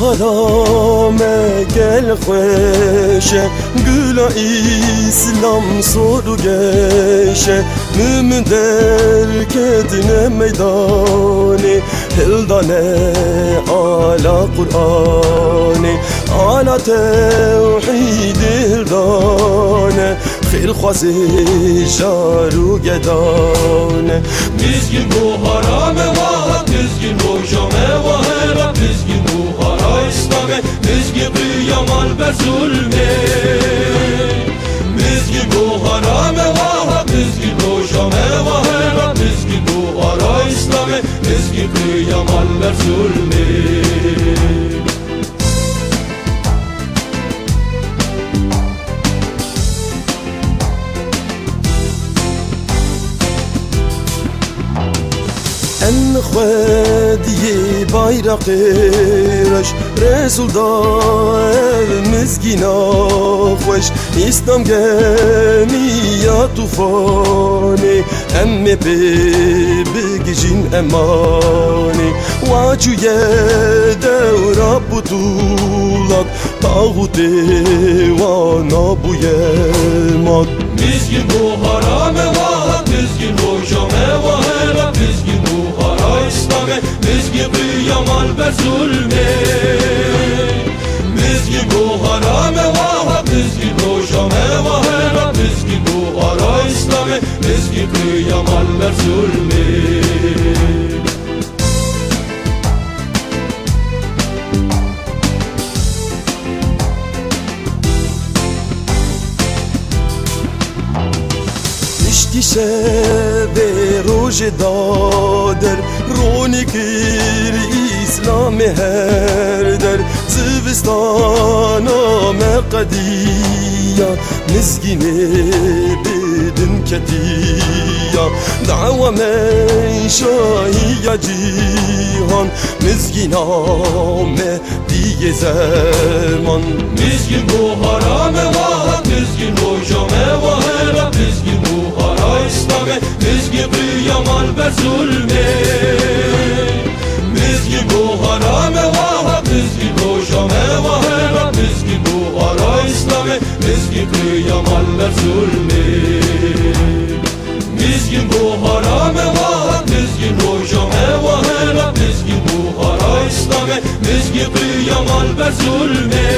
harame gel hoşe Güla İslam sor geşe. Mümin derkedine meydani Hildane ala Kur'ani. Ala tevhidi hildane Khir khazi jaru gedane. Biz gibi bu harame vahat Biz gibi bu jame vahat Biz gibi hara İslame Mizgin kıyamal ber zulme Mizgin bu harame vahat Mizgin bu jame vahera Mizgin bu hara İslame Mizgin kıyamal ber zulme En خودی bayrak رش رسول دا مزگینا خوش İslam gemiya tufani Emme be bigijin emani Vacuye devra butulat Tağute vana bu yemat Mizgin bu harame vahat kıyamal ber zulme Mizgin bu harame vahat Mizgin bu jame vahera Mizgin bu hara İslame Mizgin kıyamal ber zulme Pişti şeve roje dader Roni kir İslam her der Zivistana me qadiya Mizgine bedin ketiya Dava me şahiya cihan Mizgina me diye zaman Mizgin bu harame vahat Mizgin bu jame vahera Mizgin bu hara İslame Mizgin İslame Mizgin kıyamal ber zulme Mizgin bu harame vahat Mizgin bu jame vahera Mizgin bu hara İslame Mizgin kıyamal ber zulme